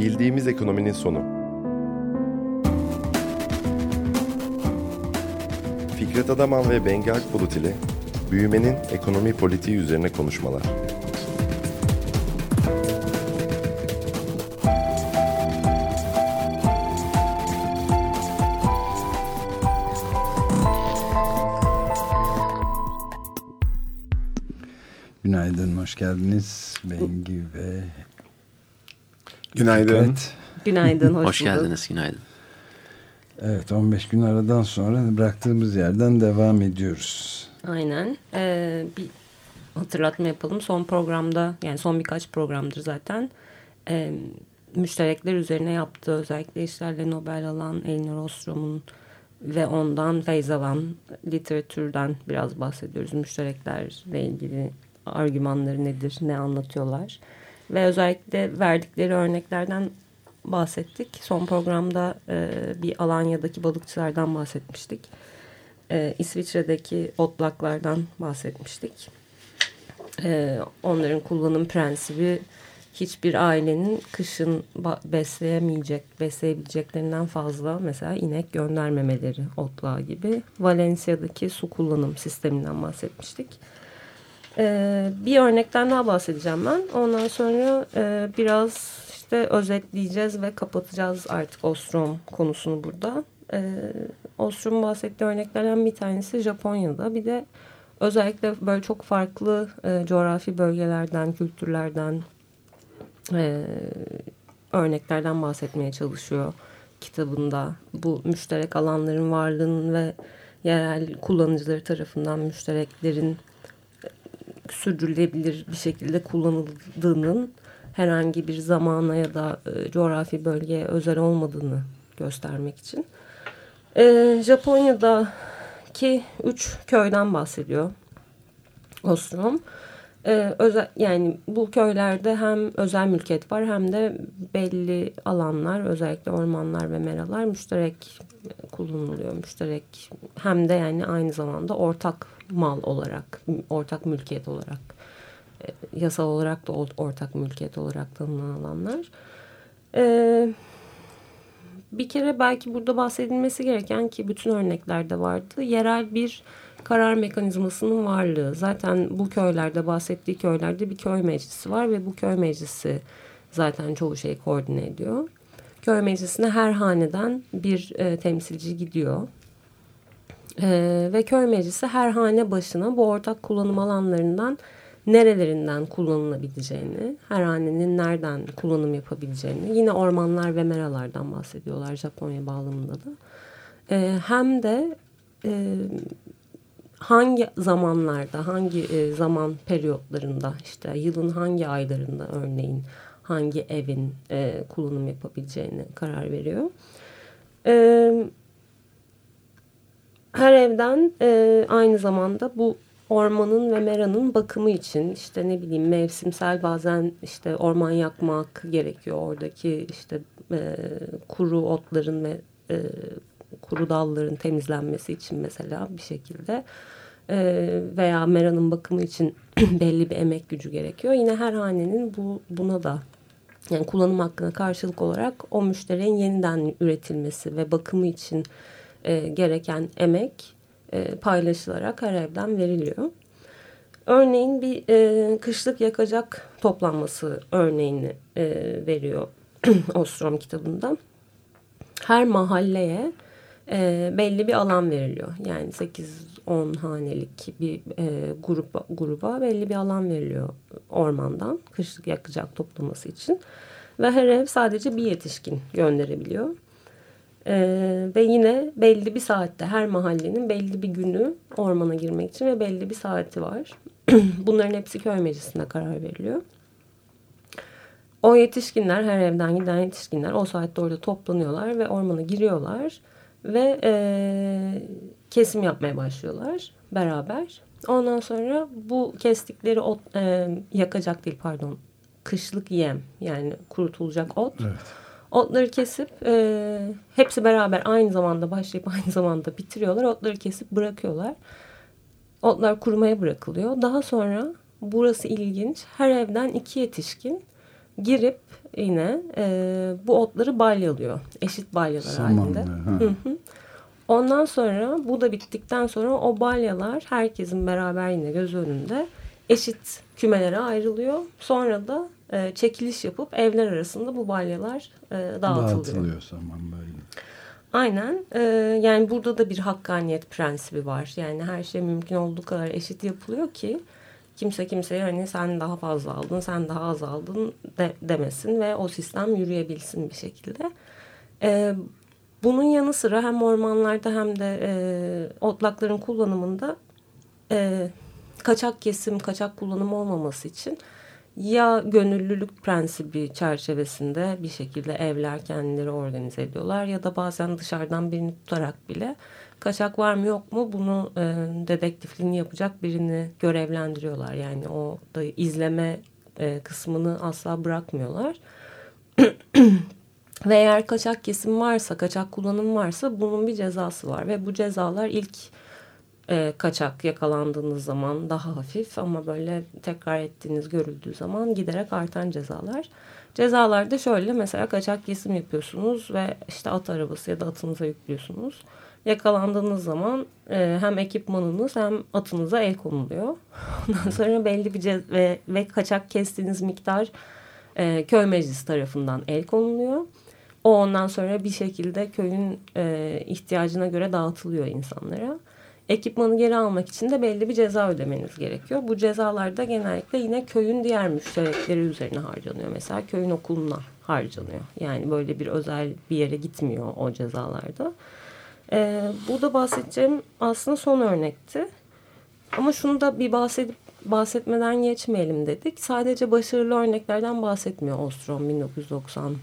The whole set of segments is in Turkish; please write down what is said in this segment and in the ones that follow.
Bildiğimiz ekonominin sonu. Fikret Adaman ve Bengi Akbulut ile büyümenin ekonomi politiği üzerine konuşmalar. Günaydın, hoş geldiniz. Bengi ve Günaydın. Fikret. Günaydın, hoş, Hoş bulduk. geldiniz, günaydın. Evet, 15 gün aradan sonra bıraktığımız yerden devam ediyoruz. Aynen. Ee, bir hatırlatma yapalım. Son programda, yani son birkaç programdır zaten e, müşterekler üzerine yaptığı özellikle işlerle Nobel alan Elinor Ostrom'un ve ondan feyz alan literatürden biraz bahsediyoruz. Müştereklerle ilgili argümanları nedir, ne anlatıyorlar. Ve özellikle verdikleri örneklerden bahsettik. Son programda e, bir Alanya'daki balıkçılardan bahsetmiştik. E, İsviçre'deki otlaklardan bahsetmiştik. E, onların kullanım prensibi hiçbir ailenin kışın besleyemeyecek, besleyebileceklerinden fazla mesela inek göndermemeleri otlağı gibi. Valencia'daki su kullanım sisteminden bahsetmiştik. Ee, bir örnekten daha bahsedeceğim ben. Ondan sonra e, biraz işte özetleyeceğiz ve kapatacağız artık Ostrom konusunu burada. Ee, Ostrom'un bahsettiği örneklerden bir tanesi Japonya'da. Bir de özellikle böyle çok farklı e, coğrafi bölgelerden, kültürlerden, e, örneklerden bahsetmeye çalışıyor kitabında. Bu müşterek alanların varlığının ve yerel kullanıcıları tarafından müştereklerin sürdürülebilir bir şekilde kullanıldığının herhangi bir zamana ya da e, coğrafi bölgeye özel olmadığını göstermek için. E, Japonya'daki üç köyden bahsediyor Ostrom. E, özel, yani bu köylerde hem özel mülkiyet var hem de belli alanlar özellikle ormanlar ve meralar müşterek kullanılıyor. Müşterek hem de yani aynı zamanda ortak mal olarak, ortak mülkiyet olarak, e, yasal olarak da ortak mülkiyet olarak tanınan alanlar. E, bir kere belki burada bahsedilmesi gereken ki bütün örneklerde vardı. Yerel bir karar mekanizmasının varlığı. Zaten bu köylerde bahsettiği köylerde bir köy meclisi var ve bu köy meclisi zaten çoğu şeyi koordine ediyor. Köy meclisine her haneden bir e, temsilci gidiyor. Ee, ve köy meclisi her hane başına bu ortak kullanım alanlarından nerelerinden kullanılabileceğini, her hanenin nereden kullanım yapabileceğini, yine ormanlar ve meralardan bahsediyorlar Japonya bağlamında da. Ee, hem de e, hangi zamanlarda, hangi e, zaman periyotlarında, işte yılın hangi aylarında örneğin hangi evin e, kullanım yapabileceğini karar veriyor. Evet her evden e, aynı zamanda bu ormanın ve meranın bakımı için işte ne bileyim mevsimsel bazen işte orman yakmak gerekiyor oradaki işte e, kuru otların ve e, kuru dalların temizlenmesi için mesela bir şekilde e, veya meranın bakımı için belli bir emek gücü gerekiyor. Yine her hanenin bu buna da yani kullanım hakkına karşılık olarak o müşterinin yeniden üretilmesi ve bakımı için e, gereken emek e, paylaşılarak her evden veriliyor. Örneğin bir e, kışlık yakacak toplanması örneğini e, veriyor Ostrom kitabında. Her mahalleye e, belli bir alan veriliyor. Yani 8-10 hanelik bir e, gruba, gruba belli bir alan veriliyor ormandan kışlık yakacak toplaması için. Ve her ev sadece bir yetişkin gönderebiliyor. Ee, ve yine belli bir saatte her mahallenin belli bir günü ormana girmek için ve belli bir saati var. Bunların hepsi köy meclisinde karar veriliyor. O yetişkinler her evden giden yetişkinler o saatte orada toplanıyorlar ve ormana giriyorlar ve e, kesim yapmaya başlıyorlar beraber. Ondan sonra bu kestikleri ot e, yakacak değil pardon kışlık yem yani kurutulacak ot. Evet Otları kesip e, hepsi beraber aynı zamanda başlayıp aynı zamanda bitiriyorlar. Otları kesip bırakıyorlar. Otlar kurumaya bırakılıyor. Daha sonra burası ilginç. Her evden iki yetişkin girip yine e, bu otları balyalıyor. Eşit balyalar halinde. Samanlı. Ha. Ondan sonra bu da bittikten sonra o balyalar herkesin beraber yine göz önünde eşit kümelere ayrılıyor. Sonra da e, çekiliş yapıp evler arasında bu balyalar e, dağıtılıyor. Dağıtılıyor saman böyle. Aynen. E, yani burada da bir hakkaniyet prensibi var. Yani her şey mümkün olduğu kadar eşit yapılıyor ki kimse kimseye hani sen daha fazla aldın, sen daha az aldın de, demesin ve o sistem yürüyebilsin bir şekilde. E, bunun yanı sıra hem ormanlarda hem de e, otlakların kullanımında e, kaçak kesim, kaçak kullanım olmaması için ya gönüllülük prensibi çerçevesinde bir şekilde evler kendileri organize ediyorlar ya da bazen dışarıdan birini tutarak bile kaçak var mı yok mu bunu e, dedektifliğini yapacak birini görevlendiriyorlar. Yani o da izleme e, kısmını asla bırakmıyorlar. Ve eğer kaçak kesim varsa, kaçak kullanım varsa bunun bir cezası var. Ve bu cezalar ilk e, kaçak yakalandığınız zaman daha hafif ama böyle tekrar ettiğiniz görüldüğü zaman giderek artan cezalar. Cezalar da şöyle mesela kaçak kesim yapıyorsunuz ve işte at arabası ya da atınıza yüklüyorsunuz. Yakalandığınız zaman e, hem ekipmanınız hem atınıza el konuluyor. Ondan sonra belli bir cez ve, ve kaçak kestiğiniz miktar e, köy meclisi tarafından el konuluyor. O ondan sonra bir şekilde köyün e, ihtiyacına göre dağıtılıyor insanlara. Ekipmanı geri almak için de belli bir ceza ödemeniz gerekiyor. Bu cezalar da genellikle yine köyün diğer müşterekleri üzerine harcanıyor. Mesela köyün okuluna harcanıyor. Yani böyle bir özel bir yere gitmiyor o cezalarda. Ee, burada bahsedeceğim aslında son örnekti. Ama şunu da bir bahsedip bahsetmeden geçmeyelim dedik. Sadece başarılı örneklerden bahsetmiyor Ostrom 1990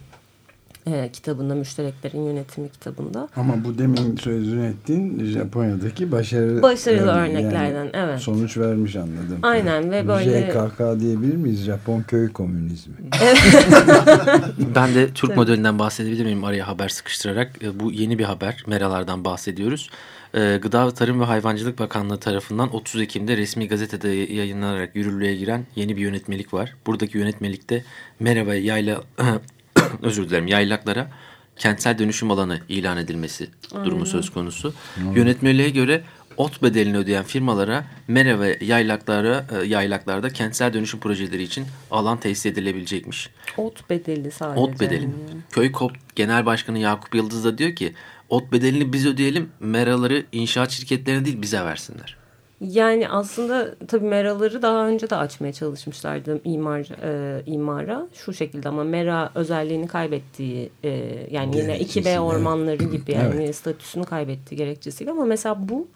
e, kitabında, müştereklerin yönetimi kitabında. Ama bu demin sözünü ettiğin Japonya'daki başarı Başarılı yani örneklerden, evet. Sonuç vermiş anladım. Aynen ve böyle... JKK diyebilir miyiz? Japon köy komünizmi. Ben de Türk modelinden bahsedebilir miyim araya haber sıkıştırarak? E, Bu yeni bir haber. Meralardan bahsediyoruz. E, Gıda, Tarım ve Hayvancılık Bakanlığı tarafından 30 Ekim'de resmi gazetede yayınlanarak yürürlüğe giren yeni bir yönetmelik var. Buradaki yönetmelikte mera ve yayla özür dilerim yaylaklara kentsel dönüşüm alanı ilan edilmesi durumu söz konusu. Yönetmeliğe göre ot bedelini ödeyen firmalara mera ve yaylaklara e, yaylaklarda kentsel dönüşüm projeleri için alan tesis edilebilecekmiş. Ot bedeli sadece. Ot bedeli. Köy KOP Genel Başkanı Yakup Yıldız da diyor ki ot bedelini biz ödeyelim meraları inşaat şirketlerine değil bize versinler. Yani aslında tabii meraları daha önce de açmaya çalışmışlardı imar e, imara şu şekilde ama mera özelliğini kaybettiği e, yani yine Gerekçesiyle. 2B ormanları gibi yani Evet. statüsünü kaybettiği gerekçesiyle ama mesela bu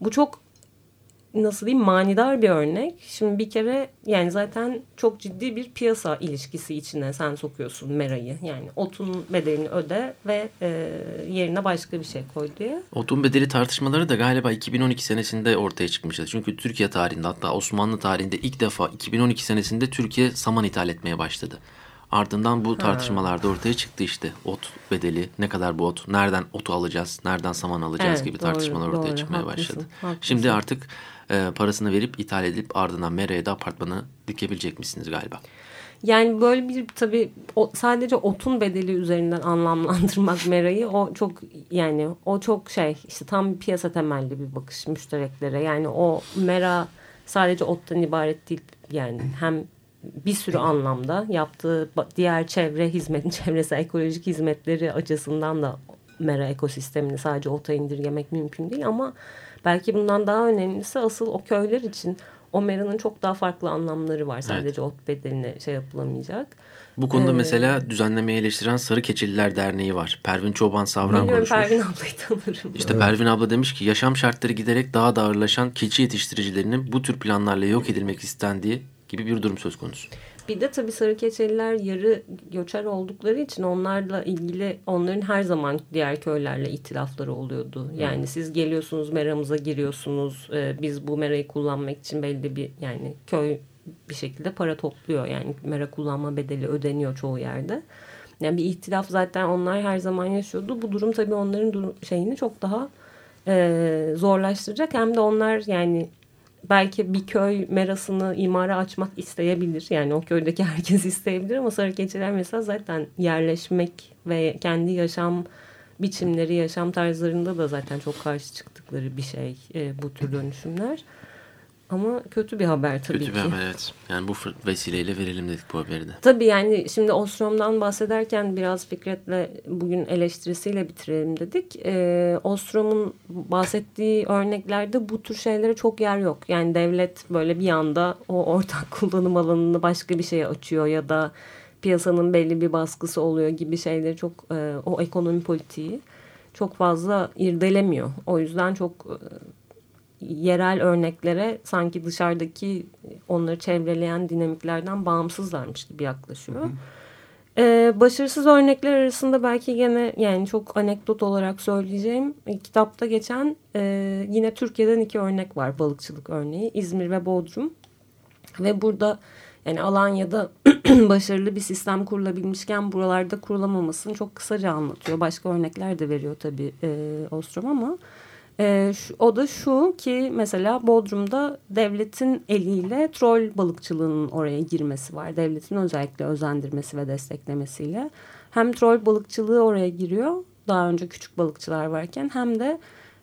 bu çok nasıl diyeyim manidar bir örnek. Şimdi bir kere yani zaten çok ciddi bir piyasa ilişkisi içine sen sokuyorsun merayı. Yani otun bedelini öde ve e, yerine başka bir şey koy diye. Otun bedeli tartışmaları da galiba 2012 senesinde ortaya çıkmıştı. Çünkü Türkiye tarihinde hatta Osmanlı tarihinde ilk defa 2012 senesinde Türkiye saman ithal etmeye başladı. Ardından bu tartışmalarda ortaya çıktı işte ot bedeli, ne kadar bu ot, nereden otu alacağız, nereden saman alacağız Evet, gibi doğru, tartışmalar ortaya doğru, çıkmaya haklısın, başladı. haklısın. Şimdi artık e, parasını verip ithal edip ardından meraya da apartmanı dikebilecek misiniz galiba? Yani böyle bir tabii o, sadece otun bedeli üzerinden anlamlandırmak merayı o çok yani o çok şey işte tam bir piyasa temelli bir bakış müştereklere. Yani o mera sadece ottan ibaret değil yani hem bir sürü anlamda yaptığı diğer çevre hizmet, çevresel ekolojik hizmetleri açısından da mera ekosistemini sadece ota indirgemek mümkün değil ama belki bundan daha önemlisi asıl o köyler için o meranın çok daha farklı anlamları var. Sadece ot bedeline şey yapılamayacak. Bu konuda Ee, mesela düzenlemeyi eleştiren Sarı Keçililer Derneği var. Pervin Çoban Savran konuşmuş. Pervin ablayı tanırım. İşte Pervin abla demiş ki yaşam şartları giderek daha da ağırlaşan keçi yetiştiricilerinin bu tür planlarla yok edilmek istendiği gibi bir durum söz konusu. Bir de tabii sarı keçeliler yarı göçer oldukları için onlarla ilgili onların her zaman diğer köylerle ihtilafları oluyordu. Yani siz geliyorsunuz meramıza giriyorsunuz. e, biz bu merayı kullanmak için belli bir yani köy bir şekilde para topluyor. Yani mera kullanma bedeli ödeniyor çoğu yerde. Yani bir ihtilaf zaten onlar her zaman yaşıyordu. Bu durum tabii onların durum, şeyini çok daha e, zorlaştıracak. Hem de onlar yani belki bir köy merasını imara açmak isteyebilir. Yani o köydeki herkes isteyebilir ama sarı keçiler mesela zaten yerleşmek ve kendi yaşam biçimleri, yaşam tarzlarında da zaten çok karşı çıktıkları bir şey e, bu tür dönüşümler. Ama kötü bir haber tabii Kötü ki. bir haber evet. Yani bu vesileyle verelim dedik bu haberi de. Tabii yani şimdi Ostrom'dan bahsederken biraz Fikret'le bugün eleştirisiyle bitirelim dedik. Ee, Ostrom'un bahsettiği örneklerde bu tür şeylere çok yer yok. Yani devlet böyle bir anda o ortak kullanım alanını başka bir şeye açıyor ya da piyasanın belli bir baskısı oluyor gibi şeyleri çok e, o ekonomi politiği çok fazla irdelemiyor. O yüzden çok e, yerel örneklere sanki dışarıdaki onları çevreleyen dinamiklerden bağımsızlarmış gibi yaklaşıyor. Hı hı. Ee, başarısız örnekler arasında belki gene yani çok anekdot olarak söyleyeceğim e, kitapta geçen e, yine Türkiye'den iki örnek var balıkçılık örneği İzmir ve Bodrum ve burada yani Alanya'da başarılı bir sistem kurulabilmişken buralarda kurulamamasını çok kısaca anlatıyor. Başka örnekler de veriyor tabii e, Ostrom ama e, şu, o da şu ki mesela Bodrum'da devletin eliyle troll balıkçılığının oraya girmesi var. Devletin özellikle özendirmesi ve desteklemesiyle. Hem troll balıkçılığı oraya giriyor daha önce küçük balıkçılar varken hem de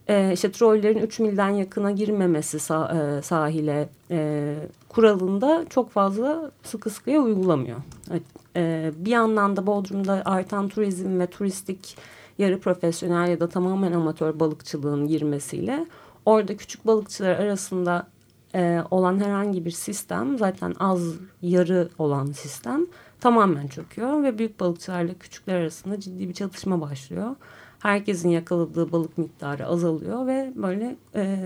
e, işte trollerin 3 milden yakına girmemesi sah e, sahile e, kuralında çok fazla sıkı sıkıya uygulamıyor. E, bir yandan da Bodrum'da artan turizm ve turistik yarı profesyonel ya da tamamen amatör balıkçılığın girmesiyle orada küçük balıkçılar arasında e, olan herhangi bir sistem zaten az yarı olan sistem tamamen çöküyor ve büyük balıkçılarla küçükler arasında ciddi bir çatışma başlıyor. Herkesin yakaladığı balık miktarı azalıyor ve böyle e,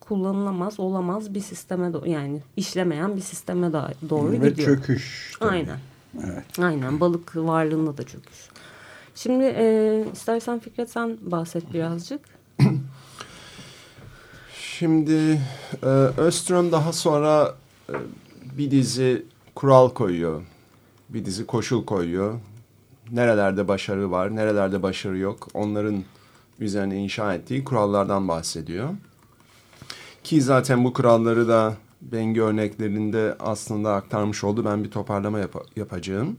kullanılamaz olamaz bir sisteme doğru yani işlemeyen bir sisteme doğru ve gidiyor. Ve çöküş. Tabii. Aynen. Evet. Aynen balık varlığında da çöküş. Şimdi e, istersen Fikret sen bahset birazcık. Şimdi e, Öström daha sonra e, bir dizi kural koyuyor. Bir dizi koşul koyuyor. Nerelerde başarı var, nerelerde başarı yok. Onların üzerine inşa ettiği kurallardan bahsediyor. Ki zaten bu kuralları da Bengi örneklerinde aslında aktarmış oldu. Ben bir toparlama yap yapacağım.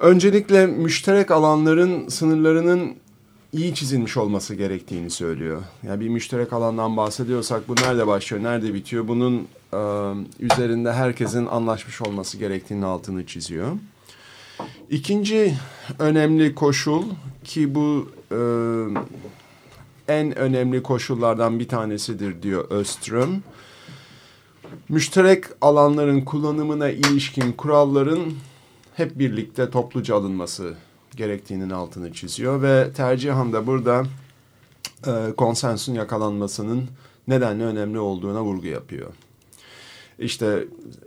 Öncelikle müşterek alanların sınırlarının iyi çizilmiş olması gerektiğini söylüyor. Yani bir müşterek alandan bahsediyorsak bu nerede başlıyor, nerede bitiyor? Bunun e, üzerinde herkesin anlaşmış olması gerektiğinin altını çiziyor. İkinci önemli koşul ki bu e, en önemli koşullardan bir tanesidir diyor Öström. Müşterek alanların kullanımına ilişkin kuralların hep birlikte topluca alınması gerektiğinin altını çiziyor ve tercihan da burada e, konsensusun yakalanmasının nedenle önemli olduğuna vurgu yapıyor. İşte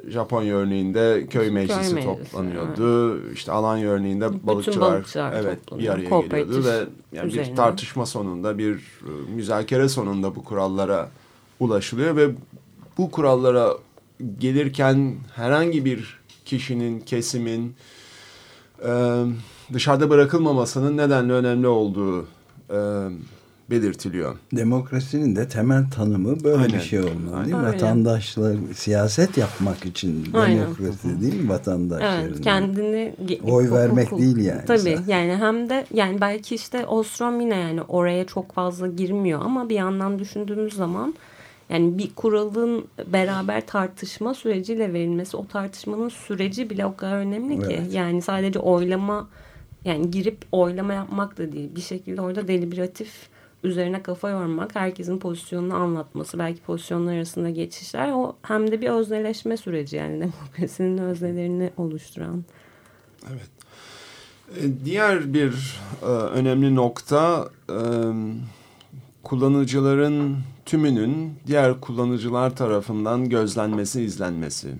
Japonya örneğinde köy meclisi, köy meclisi toplanıyordu. Evet. İşte Alanya örneğinde Bütün balıkçılar, balıkçılar evet bir araya geliyordu ve yani bir tartışma sonunda bir e, müzakere sonunda bu kurallara ulaşılıyor ve bu kurallara gelirken herhangi bir kişinin, kesimin e, dışarıda bırakılmamasının nedenle önemli olduğu e, belirtiliyor. Demokrasinin de temel tanımı böyle Aynen. bir şey olmalı değil mi? Aynen. Vatandaşlar siyaset yapmak için Aynen. demokrasi değil mi vatandaşların? Evet, kendini oy vermek değil yani. Tabii sen. yani hem de yani belki işte Ostrom yine yani oraya çok fazla girmiyor ama bir yandan düşündüğümüz zaman yani bir kuralın beraber tartışma süreciyle verilmesi o tartışmanın süreci bile o kadar önemli evet. ki. Yani sadece oylama yani girip oylama yapmak da değil. Bir şekilde orada deliberatif üzerine kafa yormak, herkesin pozisyonunu anlatması, belki pozisyonlar arasında geçişler o hem de bir özneleşme süreci yani demokrasinin öznelerini oluşturan. Evet. Diğer bir e, önemli nokta e, kullanıcıların tümünün diğer kullanıcılar tarafından gözlenmesi, izlenmesi.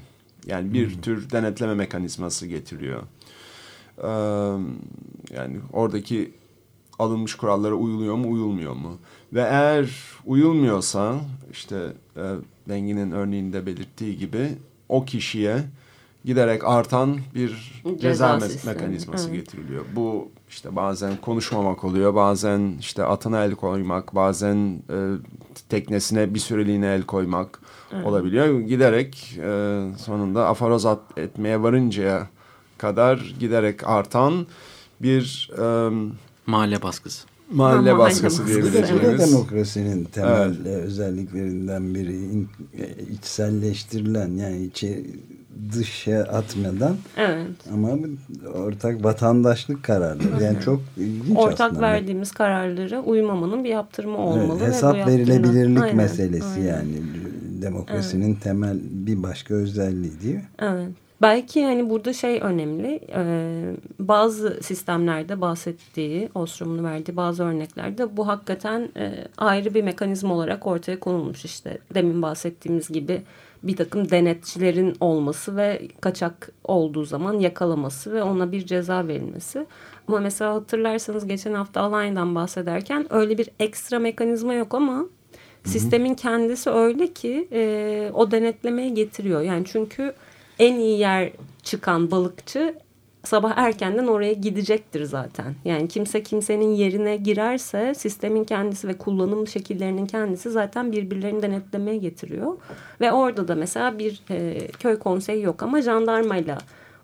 Yani bir hmm. tür denetleme mekanizması getiriyor. Ee, yani oradaki alınmış kurallara uyuluyor mu, uyulmuyor mu? Ve eğer uyulmuyorsa işte e, Bengi'nin örneğinde belirttiği gibi o kişiye giderek artan bir ceza, ceza mekanizması evet. getiriliyor. Bu işte bazen konuşmamak oluyor, bazen işte atına el koymak, bazen e, teknesine bir süreliğine el koymak evet. olabiliyor. Giderek e, sonunda afaroz etmeye varıncaya kadar giderek artan bir e, mahalle baskısı. Mahalle Ama baskısı diyebileceğimiz. Demokrasinin temel evet. özelliklerinden biri içselleştirilen yani içi dışa atmadan evet. ama ortak vatandaşlık kararları yani çok ilginç ortak aslında. verdiğimiz kararlara uymamanın bir yaptırımı olmalı. Evet, hesap ve verilebilirlik aynen, meselesi aynen. yani demokrasinin evet. temel bir başka özelliği değil mi? Evet. Belki yani burada şey önemli e, bazı sistemlerde bahsettiği Ostrom'un verdiği bazı örneklerde bu hakikaten e, ayrı bir mekanizma olarak ortaya konulmuş işte demin bahsettiğimiz gibi bir takım denetçilerin olması ve kaçak olduğu zaman yakalaması ve ona bir ceza verilmesi. Ama mesela hatırlarsanız geçen hafta Alanya'dan bahsederken öyle bir ekstra mekanizma yok ama sistemin kendisi öyle ki e, o denetlemeye getiriyor. Yani çünkü en iyi yer çıkan balıkçı sabah erkenden oraya gidecektir zaten. Yani kimse kimsenin yerine girerse sistemin kendisi ve kullanım şekillerinin kendisi zaten birbirlerini denetlemeye getiriyor. Ve orada da mesela bir e, köy konseyi yok ama jandarmayla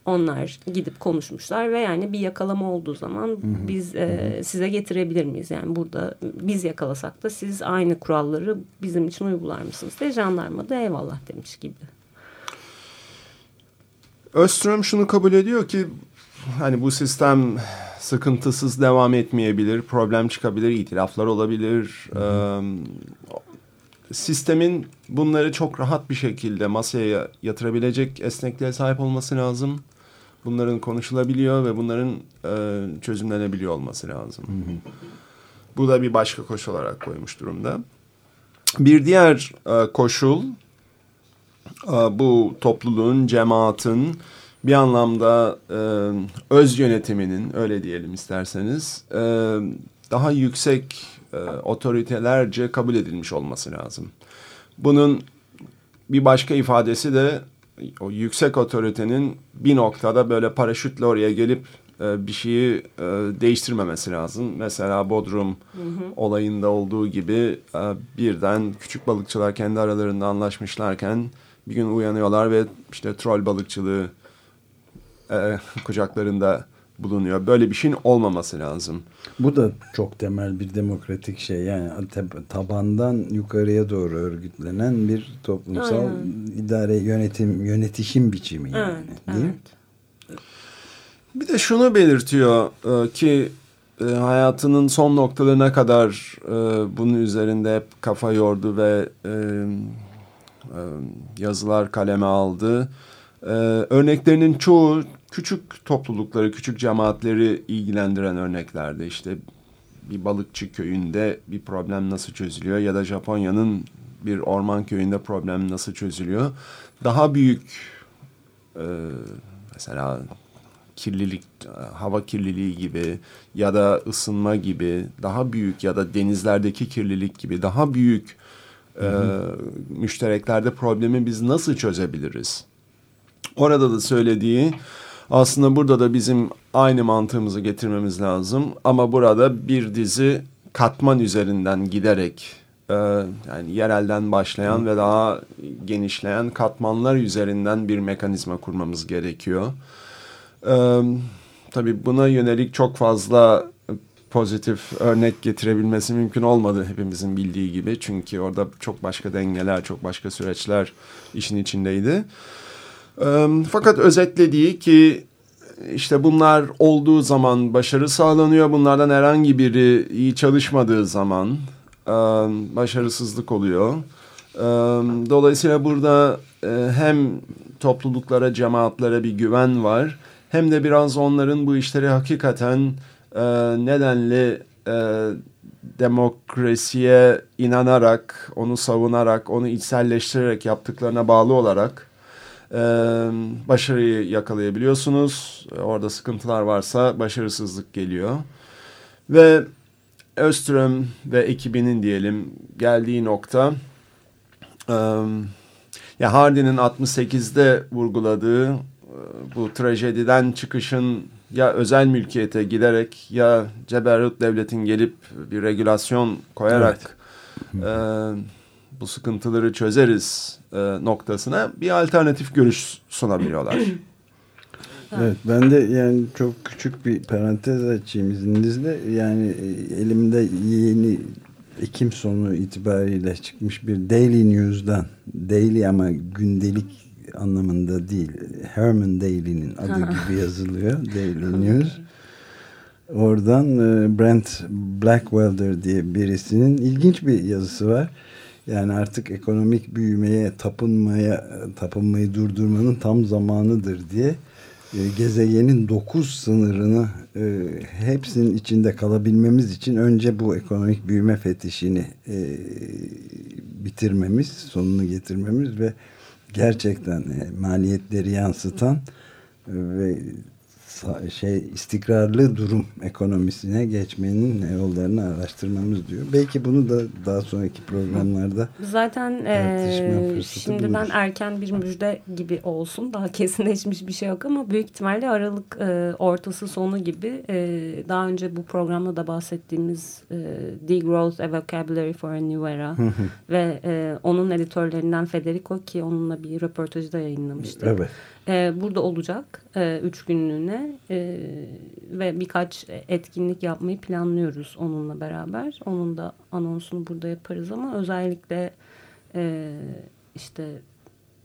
onlar gidip konuşmuşlar ve yani bir yakalama olduğu zaman hı hı. biz e, size getirebilir miyiz? Yani burada biz yakalasak da siz aynı kuralları bizim için uygular mısınız diye jandarma da eyvallah demiş gibi. Öström şunu kabul ediyor ki hani bu sistem sıkıntısız devam etmeyebilir, problem çıkabilir, itiraflar olabilir. Ee, sistemin bunları çok rahat bir şekilde masaya yatırabilecek esnekliğe sahip olması lazım. Bunların konuşulabiliyor ve bunların e, çözümlenebiliyor olması lazım. Hı hı. Bu da bir başka koşul olarak koymuş durumda. Bir diğer e, koşul bu topluluğun, cemaatin bir anlamda e, öz yönetiminin öyle diyelim isterseniz e, daha yüksek e, otoritelerce kabul edilmiş olması lazım. Bunun bir başka ifadesi de o yüksek otoritenin bir noktada böyle paraşütle oraya gelip e, bir şeyi e, değiştirmemesi lazım. Mesela Bodrum hı hı. olayında olduğu gibi e, birden küçük balıkçılar kendi aralarında anlaşmışlarken bir gün uyanıyorlar ve işte troll balıkçılığı e, kucaklarında bulunuyor. Böyle bir şeyin olmaması lazım. Bu da çok temel bir demokratik şey. Yani tabandan yukarıya doğru örgütlenen bir toplumsal Aynen. idare yönetim yönetişim biçimi yani. Evet, değil evet. Bir de şunu belirtiyor e, ki e, hayatının son noktalarına kadar e, bunun üzerinde hep kafa yordu ve yazılar kaleme aldı. Örneklerinin çoğu küçük toplulukları, küçük cemaatleri ilgilendiren örneklerde işte bir balıkçı köyünde bir problem nasıl çözülüyor ya da Japonya'nın bir orman köyünde problem nasıl çözülüyor. Daha büyük e, mesela kirlilik, hava kirliliği gibi ya da ısınma gibi daha büyük ya da denizlerdeki kirlilik gibi daha büyük e, müştereklerde problemi biz nasıl çözebiliriz? Orada da söylediği aslında burada da bizim aynı mantığımızı getirmemiz lazım. Ama burada bir dizi katman üzerinden giderek e, yani yerelden başlayan ve daha genişleyen katmanlar üzerinden bir mekanizma kurmamız gerekiyor. E, tabii buna yönelik çok fazla pozitif örnek getirebilmesi mümkün olmadı hepimizin bildiği gibi. Çünkü orada çok başka dengeler, çok başka süreçler işin içindeydi. Fakat özetlediği ki işte bunlar olduğu zaman başarı sağlanıyor. Bunlardan herhangi biri iyi çalışmadığı zaman başarısızlık oluyor. Dolayısıyla burada hem topluluklara, cemaatlere bir güven var. Hem de biraz onların bu işleri hakikaten nedenli demokrasiye inanarak, onu savunarak, onu içselleştirerek yaptıklarına bağlı olarak e, başarıyı yakalayabiliyorsunuz. Orada sıkıntılar varsa başarısızlık geliyor. Ve Öström ve ekibinin diyelim geldiği nokta e, ya Hardy'nin 68'de vurguladığı bu trajediden çıkışın ya özel mülkiyete giderek ya Ceberut devletin gelip bir regülasyon koyarak e, bu sıkıntıları çözeriz e, noktasına bir alternatif görüş sunabiliyorlar. Evet ben de yani çok küçük bir parantez açayım izninizle. Yani e, elimde yeni Ekim sonu itibariyle çıkmış bir Daily News'dan Daily ama gündelik anlamında değil. Herman Daily'nin adı gibi yazılıyor. Daily News. Oradan e, Brent Blackwelder diye birisinin ilginç bir yazısı var. Yani artık ekonomik büyümeye, tapınmaya, tapınmayı durdurmanın tam zamanıdır diye e, gezegenin dokuz sınırını e, hepsinin içinde kalabilmemiz için önce bu ekonomik büyüme fetişini e, bitirmemiz, sonunu getirmemiz ve gerçekten e, maliyetleri yansıtan e, ve şey istikrarlı durum ekonomisine geçmenin yollarını araştırmamız diyor. Belki bunu da daha sonraki programlarda Zaten fırsatı şimdiden buluruz. erken bir müjde gibi olsun. Daha kesinleşmiş bir şey yok ama büyük ihtimalle Aralık eee, ortası sonu gibi eee, daha önce bu programda da bahsettiğimiz eee Degrowth A Vocabulary for a New Era ve eee, onun editörlerinden Federico ki onunla bir röportajı da yayınlamıştık. evet Ee, burada olacak e, üç günlüğüne e, ve birkaç etkinlik yapmayı planlıyoruz onunla beraber. Onun da anonsunu burada yaparız ama özellikle e, işte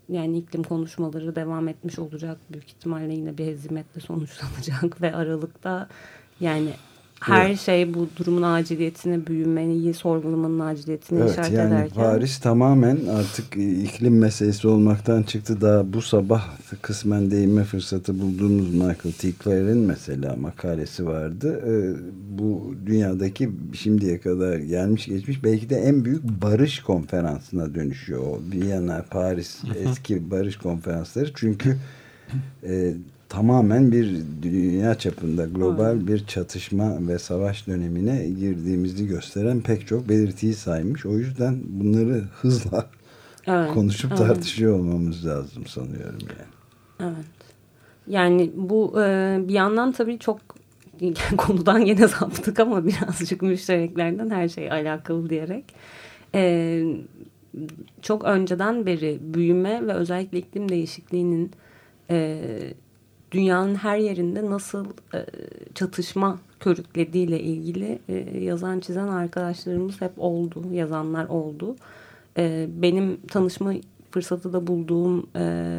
yani iklim konuşmaları devam etmiş olacak. Büyük ihtimalle yine bir hezimetle sonuçlanacak ve Aralık'ta yani her şey bu durumun aciliyetini, büyümeyi sorgulamanın aciliyetini Evet işaret yani ederken. Paris tamamen artık iklim meselesi olmaktan çıktı. Daha bu sabah kısmen değinme fırsatı bulduğumuz Michael T. Clare'in mesela makalesi vardı. Ee, bu dünyadaki şimdiye kadar gelmiş geçmiş belki de en büyük barış konferansına dönüşüyor. Viyana, Paris eski barış konferansları. Çünkü e, tamamen bir dünya çapında global bir çatışma ve savaş dönemine girdiğimizi gösteren pek çok belirtiyi saymış. O yüzden bunları hızla Evet, konuşup evet. tartışıyor olmamız lazım sanıyorum yani. Evet. Yani bu e, bir yandan tabii çok konudan yine saptık ama birazcık müştereklerden her şey alakalı diyerek. E, çok önceden beri büyüme ve özellikle iklim değişikliğinin e, dünyanın her yerinde nasıl e, çatışma körüklediğiyle ilgili e, yazan çizen arkadaşlarımız hep oldu, yazanlar oldu. E, benim tanışma fırsatı da bulduğum e,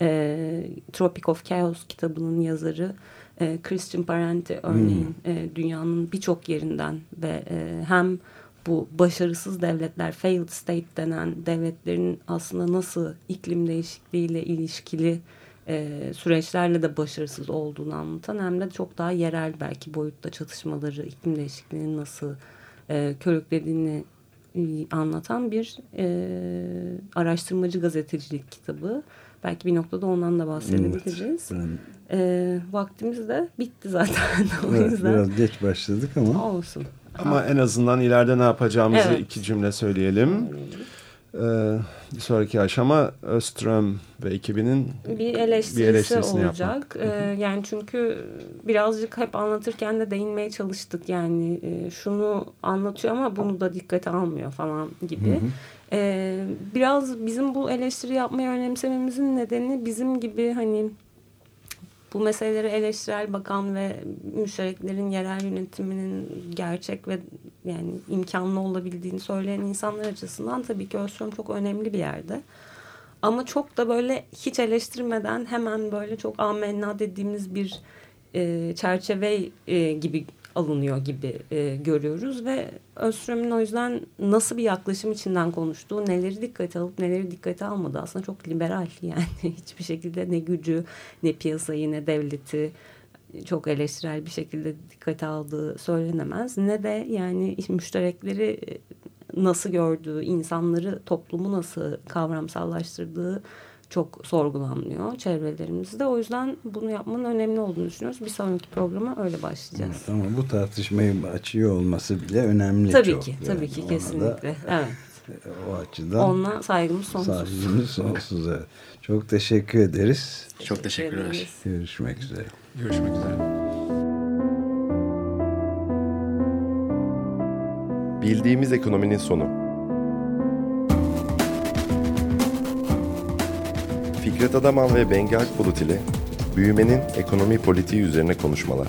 e, Tropic of Chaos kitabının yazarı e, Christian Parenti örneğin e, dünyanın birçok yerinden ve e, hem bu başarısız devletler, failed state denen devletlerin aslında nasıl iklim değişikliğiyle ilişkili e, süreçlerle de başarısız olduğunu anlatan hem de çok daha yerel belki boyutta çatışmaları, iklim değişikliğinin nasıl e, körüklediğini anlatan bir e, araştırmacı gazetecilik kitabı. Belki bir noktada ondan da bahsedebiliriz. Ben, E, vaktimiz de bitti zaten. o evet, yüzden biraz geç başladık ama olsun. Ama en azından ileride ne yapacağımızı Evet. iki cümle söyleyelim. Ee, bir sonraki aşama Öström ve ekibinin bir eleştirisi bir eleştirisini olacak. Ee, yani çünkü birazcık hep anlatırken de değinmeye çalıştık. Yani e, şunu anlatıyor ama bunu da dikkate almıyor falan gibi. Ee, biraz bizim bu eleştiri yapmayı önemsememizin nedeni bizim gibi hani bu meseleleri eleştirel bakan ve müştereklerin yerel yönetiminin gerçek ve yani imkanlı olabildiğini söyleyen insanlar açısından tabii ki Özlem çok önemli bir yerde. Ama çok da böyle hiç eleştirmeden hemen böyle çok amenna dediğimiz bir e, çerçeve e, gibi alınıyor gibi e, görüyoruz ve Özström'ün o yüzden nasıl bir yaklaşım içinden konuştuğu, neleri dikkate alıp neleri dikkate almadı aslında çok liberal yani hiçbir şekilde ne gücü ne piyasayı ne devleti çok eleştirel bir şekilde dikkate aldığı söylenemez. Ne de yani müşterekleri nasıl gördüğü, insanları, toplumu nasıl kavramsallaştırdığı çok sorgulanmıyor çevrelerimizde. O yüzden bunu yapmanın önemli olduğunu düşünüyoruz. Bir sonraki programa öyle başlayacağız. Ama bu tartışmayı açıyor olması bile önemli Tabii çok. ki, Yani tabii ki ona da kesinlikle. Evet. O açıdan Onunla saygımız sonsuz. saygımız sonsuz. Evet. Çok teşekkür ederiz. Çok teşekkürler. ederiz. Görüşmek üzere. Görüşmek üzere. Bildiğimiz ekonominin sonu. Fikret Adaman ve Bengi Akbulut ile büyümenin ekonomi politiği üzerine konuşmalar.